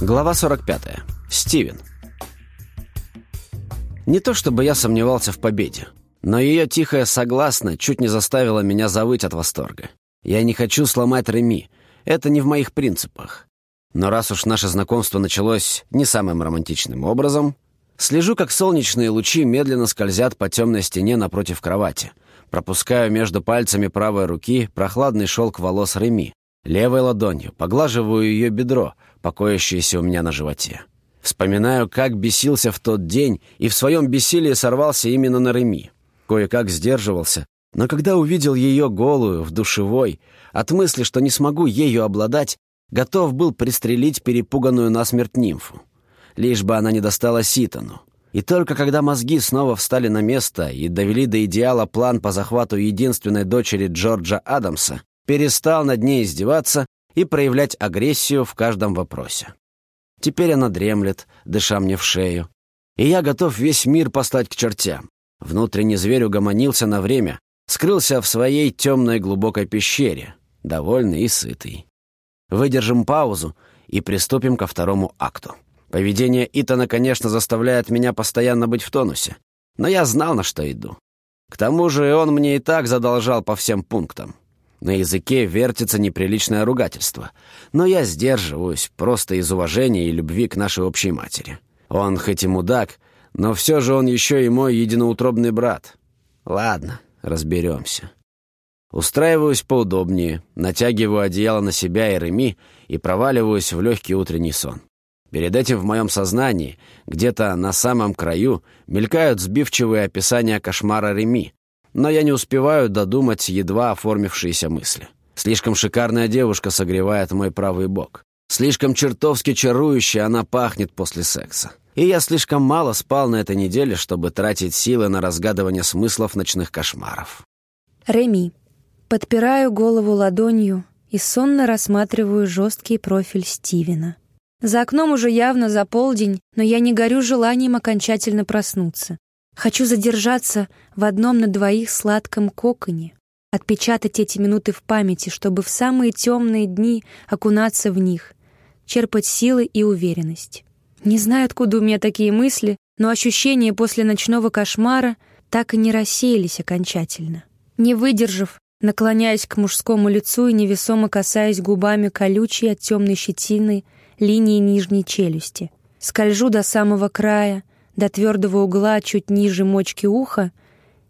Глава 45. Стивен. Не то чтобы я сомневался в победе, но ее тихое «согласно» чуть не заставило меня завыть от восторга. Я не хочу сломать Реми, это не в моих принципах. Но раз уж наше знакомство началось не самым романтичным образом, слежу, как солнечные лучи медленно скользят по темной стене напротив кровати. Пропускаю между пальцами правой руки прохладный шелк волос Реми, Левой ладонью поглаживаю ее бедро, покоящееся у меня на животе. Вспоминаю, как бесился в тот день и в своем бессилии сорвался именно на Реми. Кое-как сдерживался, но когда увидел ее голую в душевой, от мысли, что не смогу ею обладать, готов был пристрелить перепуганную насмерть нимфу. Лишь бы она не достала Ситану. И только когда мозги снова встали на место и довели до идеала план по захвату единственной дочери Джорджа Адамса, перестал над ней издеваться и проявлять агрессию в каждом вопросе. Теперь она дремлет, дыша мне в шею. И я готов весь мир послать к чертям. Внутренний зверь угомонился на время, скрылся в своей темной глубокой пещере, довольный и сытый. Выдержим паузу и приступим ко второму акту. Поведение Итана, конечно, заставляет меня постоянно быть в тонусе, но я знал, на что иду. К тому же он мне и так задолжал по всем пунктам. На языке вертится неприличное ругательство. Но я сдерживаюсь просто из уважения и любви к нашей общей матери. Он хоть и мудак, но все же он еще и мой единоутробный брат. Ладно, разберемся. Устраиваюсь поудобнее, натягиваю одеяло на себя и Реми и проваливаюсь в легкий утренний сон. Перед этим в моем сознании, где-то на самом краю, мелькают сбивчивые описания кошмара Реми, но я не успеваю додумать едва оформившиеся мысли. Слишком шикарная девушка согревает мой правый бок. Слишком чертовски чарующе она пахнет после секса. И я слишком мало спал на этой неделе, чтобы тратить силы на разгадывание смыслов ночных кошмаров. Реми. Подпираю голову ладонью и сонно рассматриваю жесткий профиль Стивена. За окном уже явно за полдень, но я не горю желанием окончательно проснуться. Хочу задержаться в одном на двоих сладком коконе, отпечатать эти минуты в памяти, чтобы в самые темные дни окунаться в них, черпать силы и уверенность. Не знаю, откуда у меня такие мысли, но ощущения после ночного кошмара так и не рассеялись окончательно. Не выдержав, наклоняюсь к мужскому лицу и невесомо касаюсь губами колючей от темной щетины линии нижней челюсти. Скольжу до самого края, до твердого угла чуть ниже мочки уха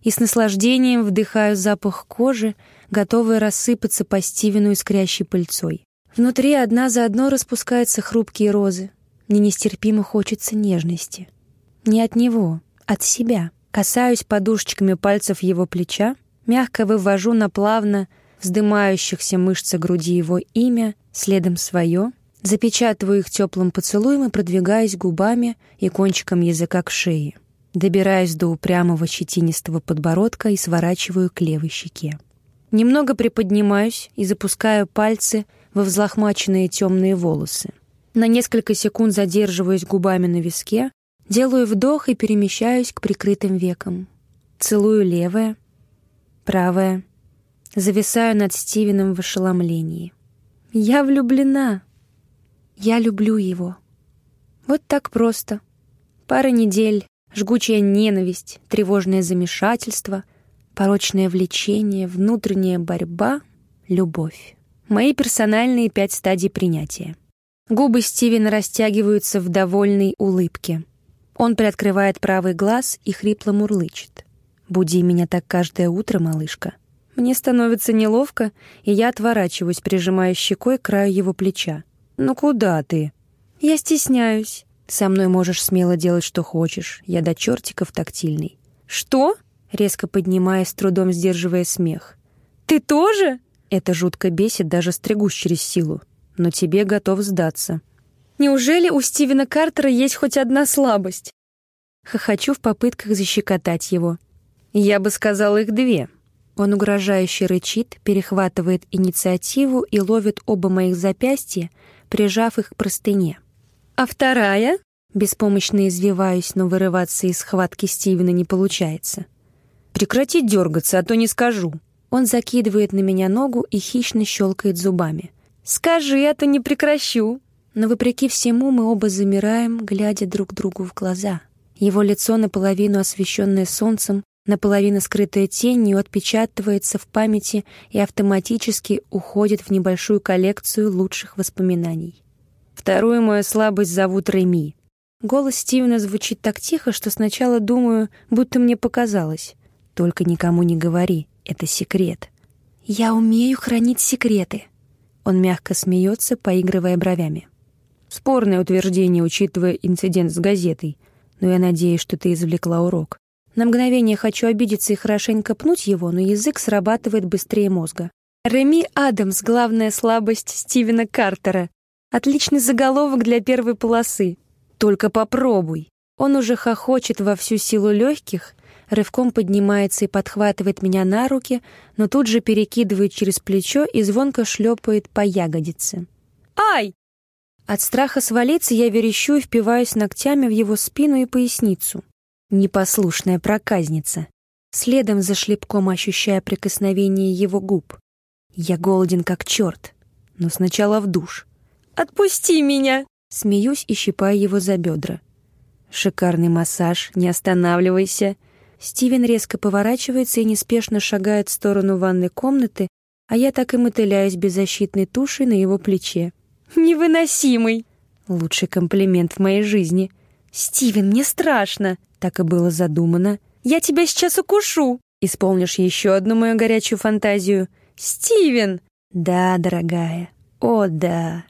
и с наслаждением вдыхаю запах кожи, готовый рассыпаться по Стивену искрящей пыльцой. Внутри одна за одной распускаются хрупкие розы. Мне нестерпимо хочется нежности. Не от него, от себя. Касаюсь подушечками пальцев его плеча, мягко вывожу на плавно вздымающихся мышцы груди его имя, следом свое — Запечатываю их теплым поцелуем и продвигаюсь губами и кончиком языка к шее. Добираюсь до упрямого щетинистого подбородка и сворачиваю к левой щеке. Немного приподнимаюсь и запускаю пальцы во взлохмаченные темные волосы. На несколько секунд задерживаюсь губами на виске, делаю вдох и перемещаюсь к прикрытым векам. Целую левое, правое. Зависаю над Стивеном в ошеломлении. «Я влюблена!» Я люблю его. Вот так просто. Пара недель, жгучая ненависть, тревожное замешательство, порочное влечение, внутренняя борьба, любовь. Мои персональные пять стадий принятия. Губы Стивена растягиваются в довольной улыбке. Он приоткрывает правый глаз и хрипло мурлычет. «Буди меня так каждое утро, малышка». Мне становится неловко, и я отворачиваюсь, прижимая щекой к краю его плеча. «Ну куда ты?» «Я стесняюсь». «Со мной можешь смело делать, что хочешь. Я до чертиков тактильный». «Что?» Резко поднимаясь, с трудом сдерживая смех. «Ты тоже?» Это жутко бесит, даже стригусь через силу. Но тебе готов сдаться. Неужели у Стивена Картера есть хоть одна слабость? Хохочу в попытках защекотать его. Я бы сказал их две. Он угрожающе рычит, перехватывает инициативу и ловит оба моих запястья, прижав их к простыне. «А вторая?» Беспомощно извиваюсь, но вырываться из схватки Стивена не получается. «Прекрати дергаться, а то не скажу». Он закидывает на меня ногу и хищно щелкает зубами. «Скажи, а то не прекращу». но вопреки всему мы оба замираем, глядя друг другу в глаза. Его лицо, наполовину освещенное солнцем, наполовину скрытое тенью, отпечатывается в памяти и автоматически уходит в небольшую коллекцию лучших воспоминаний. Вторую мою слабость зовут Реми. Голос Стивена звучит так тихо, что сначала думаю, будто мне показалось. Только никому не говори, это секрет. Я умею хранить секреты. Он мягко смеется, поигрывая бровями. Спорное утверждение, учитывая инцидент с газетой, но я надеюсь, что ты извлекла урок. На мгновение хочу обидеться и хорошенько пнуть его, но язык срабатывает быстрее мозга. Реми Адамс — главная слабость Стивена Картера. Отличный заголовок для первой полосы. Только попробуй. Он уже хохочет во всю силу легких, рывком поднимается и подхватывает меня на руки, но тут же перекидывает через плечо и звонко шлепает по ягодице. «Ай!» От страха свалиться я верещу и впиваюсь ногтями в его спину и поясницу. Непослушная проказница. Следом за шлепком ощущая прикосновение его губ. Я голоден как черт, но сначала в душ. «Отпусти меня!» Смеюсь и щипаю его за бедра. Шикарный массаж, не останавливайся. Стивен резко поворачивается и неспешно шагает в сторону ванной комнаты, а я так и мотыляюсь беззащитной тушей на его плече. «Невыносимый!» Лучший комплимент в моей жизни. «Стивен, мне страшно!» Так и было задумано. «Я тебя сейчас укушу!» Исполнишь еще одну мою горячую фантазию. «Стивен!» «Да, дорогая, о да!»